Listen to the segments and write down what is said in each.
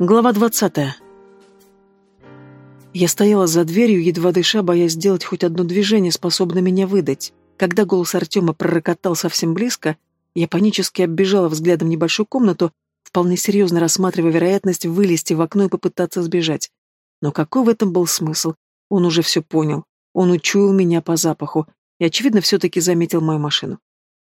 Глава двадцатая. Я стояла за дверью, едва дыша, боясь сделать хоть одно движение, способное меня выдать. Когда голос Артема пророкотал совсем близко, я панически оббежала взглядом небольшую комнату, вполне серьезно рассматривая вероятность вылезти в окно и попытаться сбежать. Но какой в этом был смысл? Он уже все понял. Он учуял меня по запаху и, очевидно, все-таки заметил мою машину.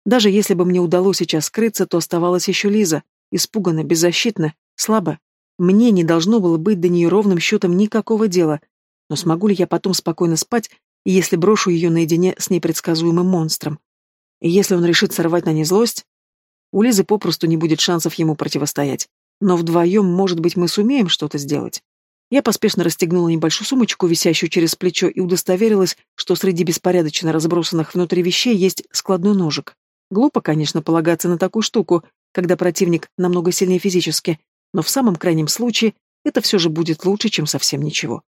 Даже если бы мне удалось сейчас скрыться, то оставалась еще Лиза, испуганно, беззащитно, слабо. Мне не должно было быть до нее ровным счетом никакого дела. Но смогу ли я потом спокойно спать, если брошу ее наедине с непредсказуемым монстром? И если он решит сорвать на ней злость, у Лизы попросту не будет шансов ему противостоять. Но вдвоем, может быть, мы сумеем что-то сделать. Я поспешно расстегнула небольшую сумочку, висящую через плечо, и удостоверилась, что среди беспорядочно разбросанных внутри вещей есть складной ножик. Глупо, конечно, полагаться на такую штуку, когда противник намного сильнее физически, но в самом крайнем случае это все же будет лучше, чем совсем ничего.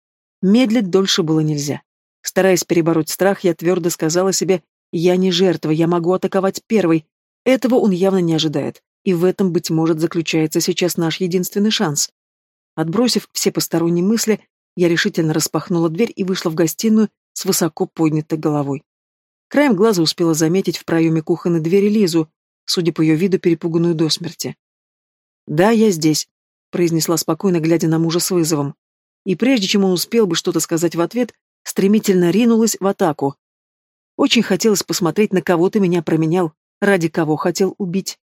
Медлить дольше было нельзя. Стараясь перебороть страх, я твердо сказала себе, я не жертва, я могу атаковать первой. Этого он явно не ожидает, и в этом, быть может, заключается сейчас наш единственный шанс. Отбросив все посторонние мысли, я решительно распахнула дверь и вышла в гостиную с высоко поднятой головой. Краем глаза успела заметить в проеме кухонной двери Лизу, судя по ее виду, перепуганную до смерти. «Да, я здесь», произнесла спокойно, глядя на мужа с вызовом. И прежде чем он успел бы что-то сказать в ответ, стремительно ринулась в атаку. Очень хотелось посмотреть, на кого ты меня променял, ради кого хотел убить.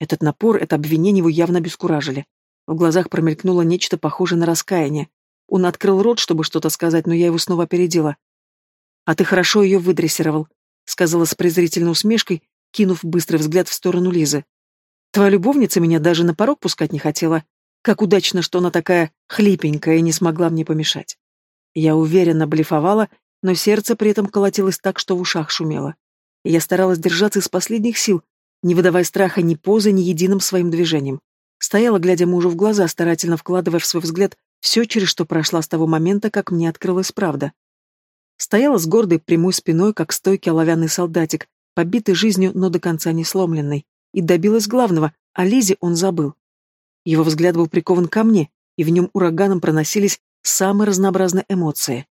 Этот напор, это обвинение его явно обескуражили. В глазах промелькнуло нечто похожее на раскаяние. Он открыл рот, чтобы что-то сказать, но я его снова опередила. «А ты хорошо ее выдрессировал», — сказала с презрительной усмешкой, кинув быстрый взгляд в сторону Лизы. «Твоя любовница меня даже на порог пускать не хотела, как удачно, что она такая хлипенькая и не смогла мне помешать. Я уверенно блефовала, но сердце при этом колотилось так, что в ушах шумело. я старалась держаться из последних сил, не выдавая страха ни позы, ни единым своим движением. Стояла, глядя мужу в глаза, старательно вкладывая в свой взгляд все, через что прошла с того момента, как мне открылась правда. Стояла с гордой прямой спиной, как стойкий оловянный солдатик, побитый жизнью, но до конца не сломленный, и добилась главного, о Лизе он забыл. Его взгляд был прикован ко мне, и в нем ураганом проносились самые разнообразные эмоции.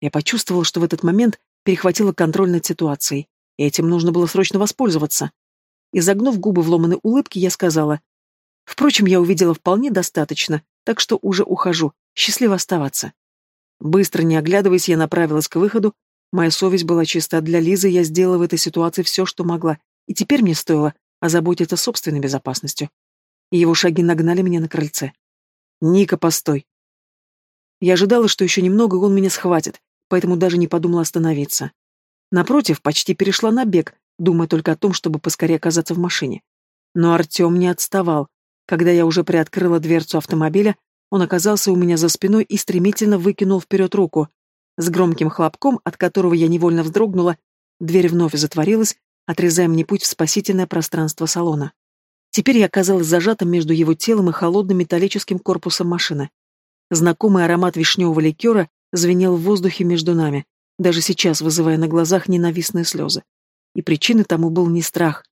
Я почувствовала, что в этот момент перехватила контроль над ситуацией, и этим нужно было срочно воспользоваться. Изогнув губы в ломаной улыбке, я сказала, «Впрочем, я увидела вполне достаточно, так что уже ухожу. Счастливо оставаться». Быстро не оглядываясь, я направилась к выходу. Моя совесть была чиста для Лизы, я сделала в этой ситуации все, что могла, и теперь мне стоило озаботиться собственной безопасностью и его шаги нагнали меня на крыльце. «Ника, постой!» Я ожидала, что еще немного, он меня схватит, поэтому даже не подумала остановиться. Напротив, почти перешла на бег, думая только о том, чтобы поскорее оказаться в машине. Но Артем не отставал. Когда я уже приоткрыла дверцу автомобиля, он оказался у меня за спиной и стремительно выкинул вперед руку. С громким хлопком, от которого я невольно вздрогнула, дверь вновь затворилась, отрезая мне путь в спасительное пространство салона. Теперь я оказалась зажата между его телом и холодным металлическим корпусом машины. Знакомый аромат вишневого ликера звенел в воздухе между нами, даже сейчас вызывая на глазах ненавистные слезы. И причиной тому был не страх.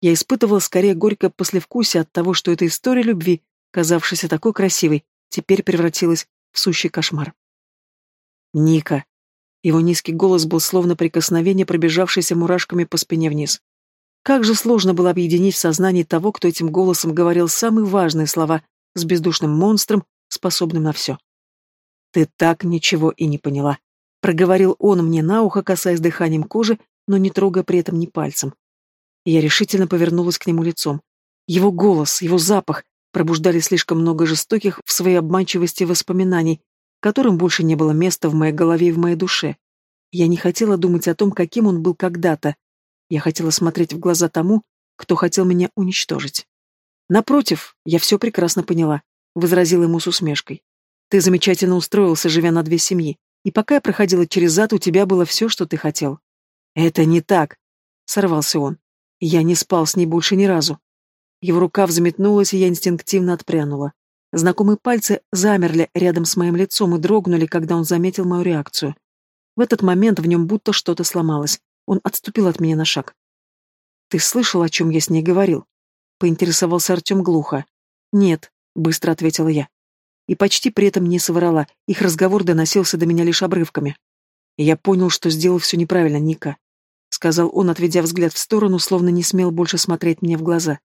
Я испытывала скорее горькое послевкусие от того, что эта история любви, казавшаяся такой красивой, теперь превратилась в сущий кошмар. «Ника!» Его низкий голос был словно прикосновение, пробежавшееся мурашками по спине вниз. Как же сложно было объединить в сознании того, кто этим голосом говорил самые важные слова, с бездушным монстром, способным на все. «Ты так ничего и не поняла», — проговорил он мне на ухо, касаясь дыханием кожи, но не трогая при этом ни пальцем. Я решительно повернулась к нему лицом. Его голос, его запах пробуждали слишком много жестоких в своей обманчивости воспоминаний, которым больше не было места в моей голове и в моей душе. Я не хотела думать о том, каким он был когда-то, я хотела смотреть в глаза тому, кто хотел меня уничтожить. Напротив, я все прекрасно поняла, возразила ему с усмешкой. Ты замечательно устроился, живя на две семьи, и пока я проходила через ад, у тебя было все, что ты хотел. Это не так, сорвался он. Я не спал с ней больше ни разу. Его рука взметнулась, и я инстинктивно отпрянула. Знакомые пальцы замерли рядом с моим лицом и дрогнули, когда он заметил мою реакцию. В этот момент в нем будто что-то сломалось. Он отступил от меня на шаг. «Ты слышал, о чем я с ней говорил?» Поинтересовался Артем глухо. «Нет», — быстро ответила я. и почти при этом не соврала, их разговор доносился до меня лишь обрывками. «Я понял, что сделал все неправильно, Ника», — сказал он, отведя взгляд в сторону, словно не смел больше смотреть мне в глаза.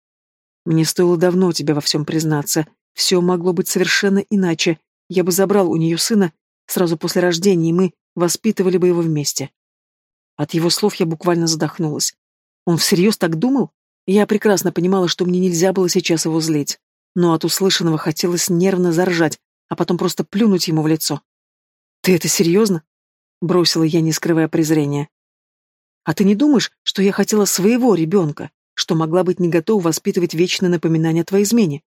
«Мне стоило давно тебе во всем признаться. Все могло быть совершенно иначе. Я бы забрал у нее сына сразу после рождения, и мы воспитывали бы его вместе». От его слов я буквально задохнулась. Он всерьез так думал? Я прекрасно понимала, что мне нельзя было сейчас его злить но от услышанного хотелось нервно заржать, а потом просто плюнуть ему в лицо. «Ты это серьезно?» — бросила я, не скрывая презрения. «А ты не думаешь, что я хотела своего ребенка, что могла быть не готова воспитывать вечное напоминание о твоей измене?»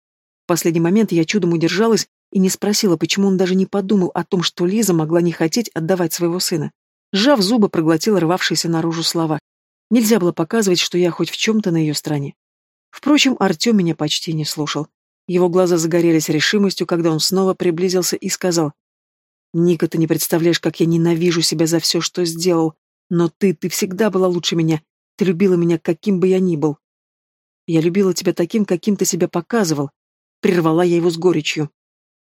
Последний момент я чудом удержалась и не спросила, почему он даже не подумал о том, что Лиза могла не хотеть отдавать своего сына. Сжав зубы, проглотила рвавшиеся наружу слова. Нельзя было показывать, что я хоть в чем-то на ее стороне. Впрочем, Артем меня почти не слушал. Его глаза загорелись решимостью, когда он снова приблизился и сказал. «Ника, ты не представляешь, как я ненавижу себя за все, что сделал. Но ты, ты всегда была лучше меня. Ты любила меня, каким бы я ни был. Я любила тебя таким, каким ты себя показывал. Прервала я его с горечью.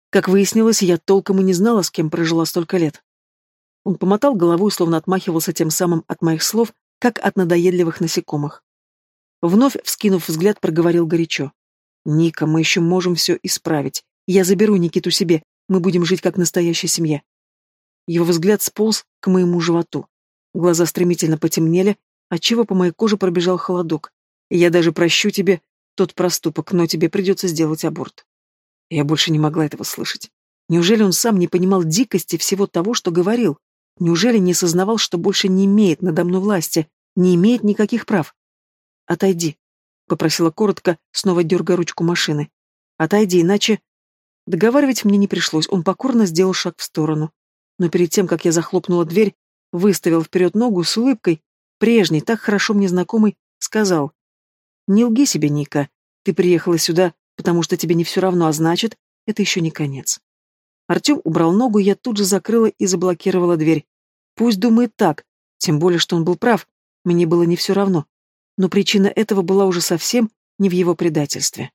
Как выяснилось, я толком и не знала, с кем прожила столько лет. Он помотал головой, словно отмахивался тем самым от моих слов, как от надоедливых насекомых. Вновь, вскинув взгляд, проговорил горячо. «Ника, мы еще можем все исправить. Я заберу Никиту себе, мы будем жить как настоящая семья». Его взгляд сполз к моему животу. Глаза стремительно потемнели, отчего по моей коже пробежал холодок. «Я даже прощу тебе тот проступок, но тебе придется сделать аборт». Я больше не могла этого слышать. Неужели он сам не понимал дикости всего того, что говорил? Неужели не сознавал, что больше не имеет надо мной власти, не имеет никаких прав? «Отойди», Попросила коротко, снова дергая ручку машины. «Отойди, иначе...» Договаривать мне не пришлось, он покорно сделал шаг в сторону. Но перед тем, как я захлопнула дверь, выставил вперед ногу с улыбкой, прежней, так хорошо мне знакомый, сказал. «Не лги себе, Ника. Ты приехала сюда, потому что тебе не все равно, а значит, это еще не конец». Артем убрал ногу, я тут же закрыла и заблокировала дверь. Пусть думает так, тем более, что он был прав, мне было не все равно но причина этого была уже совсем не в его предательстве.